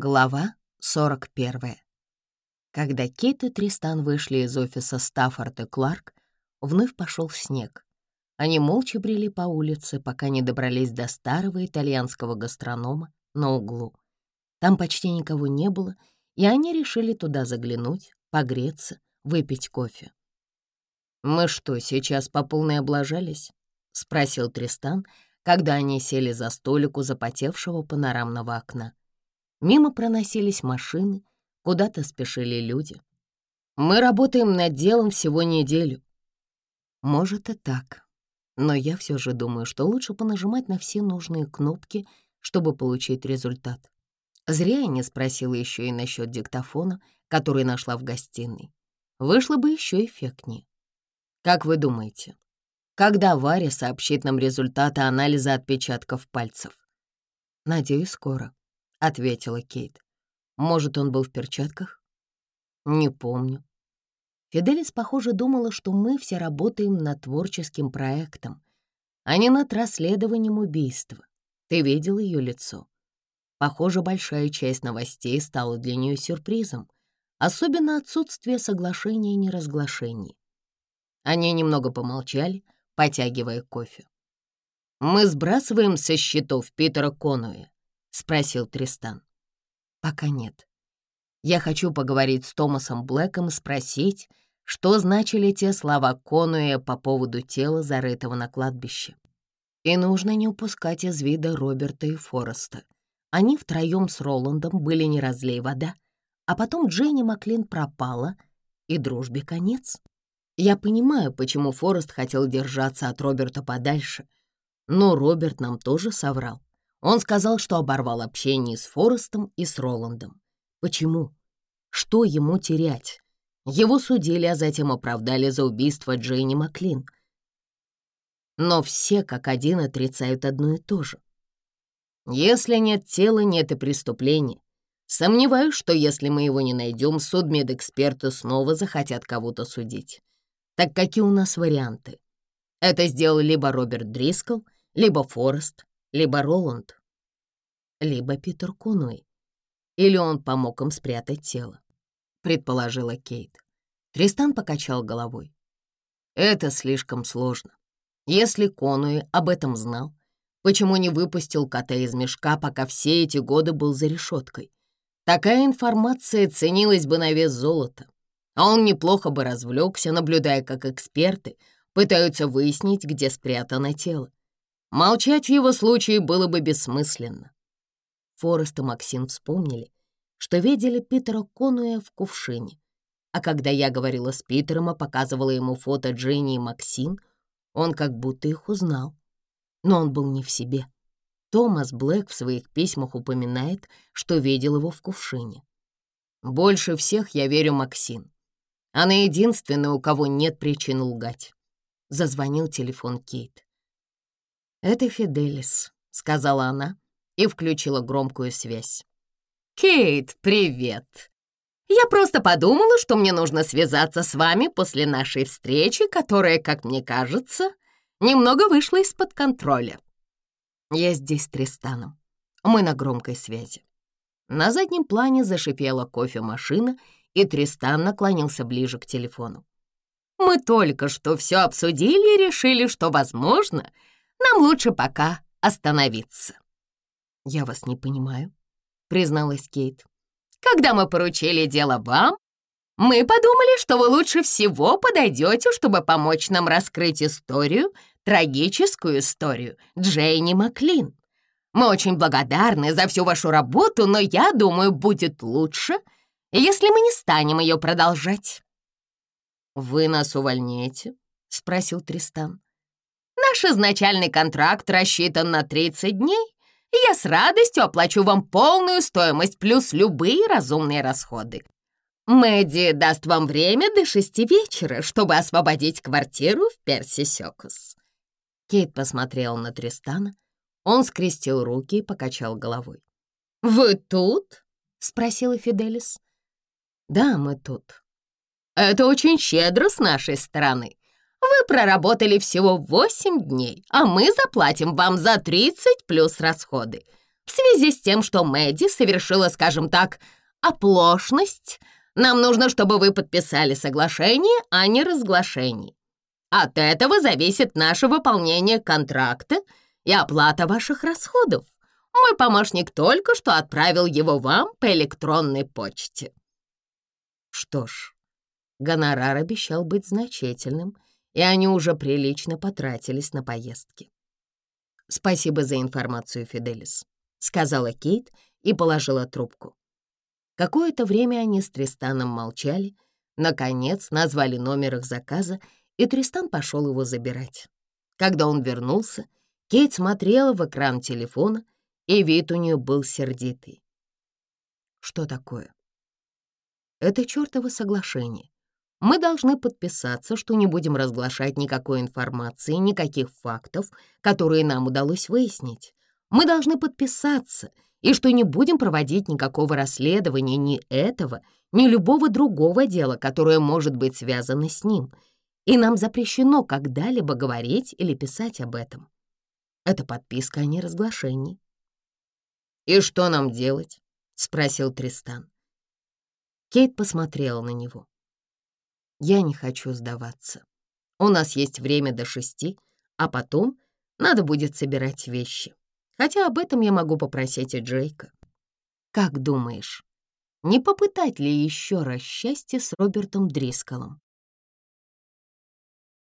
Глава 41. Когда Кейт и Тристан вышли из офиса Стаффорд и Кларк, вновь пошел снег. Они молча брели по улице, пока не добрались до старого итальянского гастронома на углу. Там почти никого не было, и они решили туда заглянуть, погреться, выпить кофе. «Мы что, сейчас по полной облажались?» — спросил Тристан, когда они сели за столик у запотевшего панорамного окна. Мимо проносились машины, куда-то спешили люди. Мы работаем над делом всего неделю. Может и так, но я все же думаю, что лучше понажимать на все нужные кнопки, чтобы получить результат. Зря я не спросила еще и насчет диктофона, который нашла в гостиной. Вышло бы еще эффектнее. Как вы думаете, когда Варя сообщит нам результаты анализа отпечатков пальцев? Надеюсь, скоро. — ответила Кейт. «Может, он был в перчатках?» «Не помню». Фиделис, похоже, думала, что мы все работаем над творческим проектом, а не над расследованием убийства. Ты видел ее лицо? Похоже, большая часть новостей стала для нее сюрпризом, особенно отсутствие соглашения и неразглашений. Они немного помолчали, потягивая кофе. «Мы сбрасываем со счетов Питера Конуэ», — спросил Тристан. «Пока нет. Я хочу поговорить с Томасом Блэком и спросить, что значили те слова Конуэ по поводу тела, зарытого на кладбище. И нужно не упускать из вида Роберта и Фореста. Они втроем с Роландом были не разлей вода, а потом Дженни Маклин пропала, и дружбе конец. Я понимаю, почему Форест хотел держаться от Роберта подальше, но Роберт нам тоже соврал. Он сказал, что оборвал общение с Форестом и с Роландом. Почему? Что ему терять? Его судили, а затем оправдали за убийство Джейни Маклин. Но все как один отрицают одно и то же. Если нет тела, нет и преступления. Сомневаюсь, что если мы его не найдем, судмедэксперты снова захотят кого-то судить. Так какие у нас варианты? Это сделал либо Роберт Дрискл, либо Форест, либо Роланд, либо Питер Конуэй, Или он помог им спрятать тело, предположила Кейт. Тристан покачал головой. Это слишком сложно. Если Конуэй об этом знал, почему не выпустил кота из мешка, пока все эти годы был за решеткой? Такая информация ценилась бы на вес золота, а он неплохо бы развлекся, наблюдая, как эксперты пытаются выяснить, где спрятано тело. Молчать в его случае было бы бессмысленно. Форест и Максим вспомнили, что видели Питера Конуя в кувшине. А когда я говорила с Питером и показывала ему фото Дженни и Максин, он как будто их узнал. Но он был не в себе. Томас Блэк в своих письмах упоминает, что видел его в кувшине. «Больше всех я верю Максин. Она единственная, у кого нет причин лгать», — зазвонил телефон Кейт. «Это Фиделис», — сказала она и включила громкую связь. «Кейт, привет! Я просто подумала, что мне нужно связаться с вами после нашей встречи, которая, как мне кажется, немного вышла из-под контроля. Я здесь с Тристаном. Мы на громкой связи». На заднем плане зашипела кофемашина, и Тристан наклонился ближе к телефону. «Мы только что все обсудили и решили, что, возможно, нам лучше пока остановиться». «Я вас не понимаю», — призналась Кейт. «Когда мы поручили дело вам, мы подумали, что вы лучше всего подойдете, чтобы помочь нам раскрыть историю, трагическую историю Джейни Маклин. Мы очень благодарны за всю вашу работу, но я думаю, будет лучше, если мы не станем ее продолжать». «Вы нас увольняете?» — спросил Тристан. Наш изначальный контракт рассчитан на 30 дней. Я с радостью оплачу вам полную стоимость плюс любые разумные расходы. Мэдди даст вам время до шести вечера, чтобы освободить квартиру в Персисекус». Кейт посмотрел на Тристана. Он скрестил руки и покачал головой. «Вы тут?» — спросила Фиделис. «Да, мы тут». «Это очень щедро с нашей стороны», вы проработали всего 8 дней, а мы заплатим вам за 30 плюс расходы. В связи с тем, что Мэдди совершила, скажем так, оплошность, нам нужно, чтобы вы подписали соглашение, а не разглашение. От этого зависит наше выполнение контракта и оплата ваших расходов. Мой помощник только что отправил его вам по электронной почте». Что ж, гонорар обещал быть значительным — и они уже прилично потратились на поездки. «Спасибо за информацию, Фиделис», — сказала Кейт и положила трубку. Какое-то время они с Тристаном молчали, наконец назвали номер их заказа, и Тристан пошел его забирать. Когда он вернулся, Кейт смотрела в экран телефона, и вид у нее был сердитый. «Что такое?» «Это чертово соглашение», мы должны подписаться, что не будем разглашать никакой информации, никаких фактов, которые нам удалось выяснить. Мы должны подписаться и что не будем проводить никакого расследования ни этого, ни любого другого дела, которое может быть связано с ним, и нам запрещено когда-либо говорить или писать об этом. Это подписка а о неразглашении. «И что нам делать?» — спросил Тристан. Кейт посмотрела на него. Я не хочу сдаваться. У нас есть время до шести, а потом надо будет собирать вещи. Хотя об этом я могу попросить и Джейка. Как думаешь, не попытать ли еще раз счастье с Робертом Дрисколом?